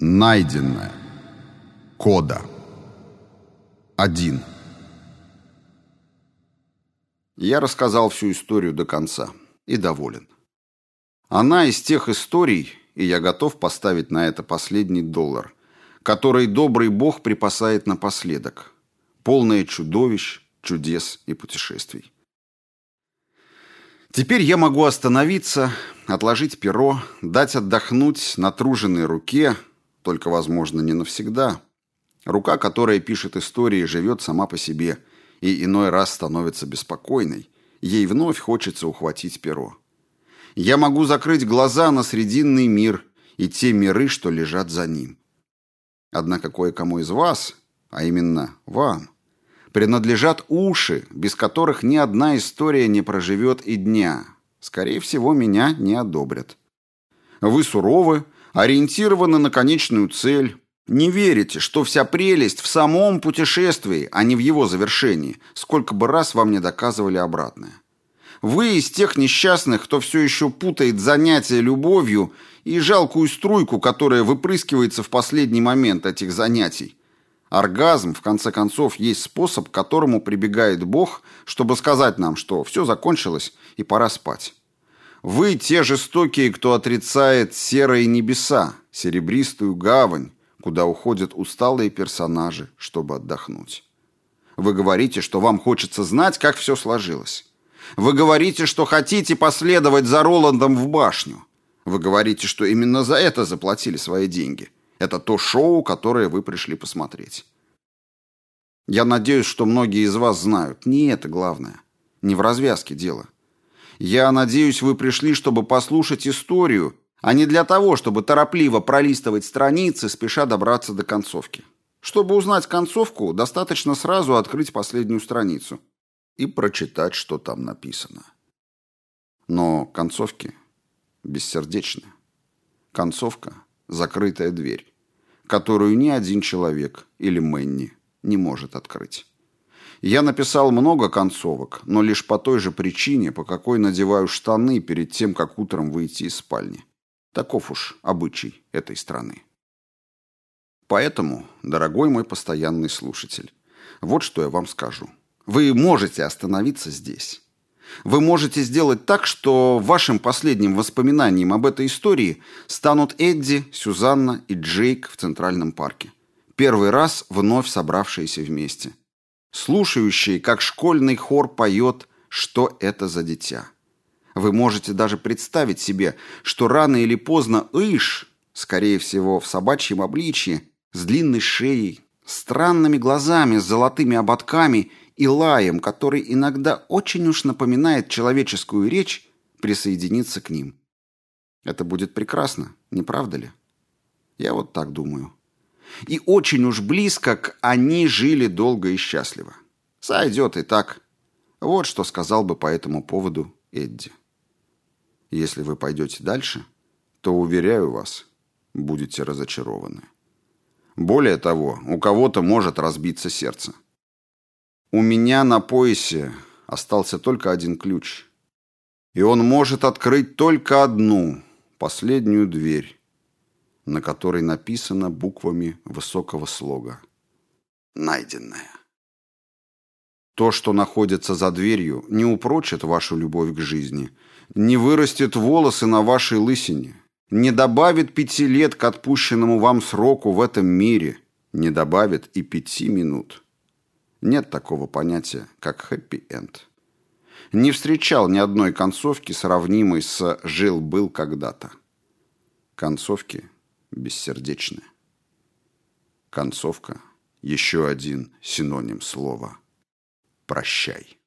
Найденное. Кода. 1. Я рассказал всю историю до конца и доволен. Она из тех историй, и я готов поставить на это последний доллар, который добрый бог припасает напоследок, полное чудовищ, чудес и путешествий. Теперь я могу остановиться, отложить перо, дать отдохнуть натруженной руке, только, возможно, не навсегда. Рука, которая пишет истории, живет сама по себе и иной раз становится беспокойной. Ей вновь хочется ухватить перо. Я могу закрыть глаза на срединный мир и те миры, что лежат за ним. Однако кое-кому из вас, а именно вам, принадлежат уши, без которых ни одна история не проживет и дня. Скорее всего, меня не одобрят. Вы суровы, ориентированы на конечную цель, не верите, что вся прелесть в самом путешествии, а не в его завершении, сколько бы раз вам не доказывали обратное. Вы из тех несчастных, кто все еще путает занятия любовью и жалкую струйку, которая выпрыскивается в последний момент этих занятий. Оргазм, в конце концов, есть способ, к которому прибегает Бог, чтобы сказать нам, что все закончилось и пора спать. Вы те жестокие, кто отрицает серые небеса, серебристую гавань, куда уходят усталые персонажи, чтобы отдохнуть. Вы говорите, что вам хочется знать, как все сложилось. Вы говорите, что хотите последовать за Роландом в башню. Вы говорите, что именно за это заплатили свои деньги. Это то шоу, которое вы пришли посмотреть. Я надеюсь, что многие из вас знают. Не это главное. Не в развязке дело. Я надеюсь, вы пришли, чтобы послушать историю, а не для того, чтобы торопливо пролистывать страницы, спеша добраться до концовки. Чтобы узнать концовку, достаточно сразу открыть последнюю страницу и прочитать, что там написано. Но концовки бессердечны. Концовка – закрытая дверь, которую ни один человек или Мэнни не может открыть. Я написал много концовок, но лишь по той же причине, по какой надеваю штаны перед тем, как утром выйти из спальни. Таков уж обычай этой страны. Поэтому, дорогой мой постоянный слушатель, вот что я вам скажу. Вы можете остановиться здесь. Вы можете сделать так, что вашим последним воспоминанием об этой истории станут Эдди, Сюзанна и Джейк в Центральном парке. Первый раз вновь собравшиеся вместе слушающие, как школьный хор поет «Что это за дитя?». Вы можете даже представить себе, что рано или поздно Иш, скорее всего, в собачьем обличье, с длинной шеей, странными глазами, с золотыми ободками и лаем, который иногда очень уж напоминает человеческую речь, присоединится к ним. Это будет прекрасно, не правда ли? Я вот так думаю. И очень уж близко к «они жили долго и счастливо». Сойдет и так. Вот что сказал бы по этому поводу Эдди. Если вы пойдете дальше, то, уверяю вас, будете разочарованы. Более того, у кого-то может разбиться сердце. У меня на поясе остался только один ключ. И он может открыть только одну, последнюю дверь, на которой написано буквами высокого слога «Найденное». То, что находится за дверью, не упрочит вашу любовь к жизни, не вырастет волосы на вашей лысине, не добавит пяти лет к отпущенному вам сроку в этом мире, не добавит и пяти минут. Нет такого понятия, как хэппи-энд. Не встречал ни одной концовки, сравнимой с «жил-был когда-то». Концовки бессердечны. Концовка – еще один синоним слова «прощай».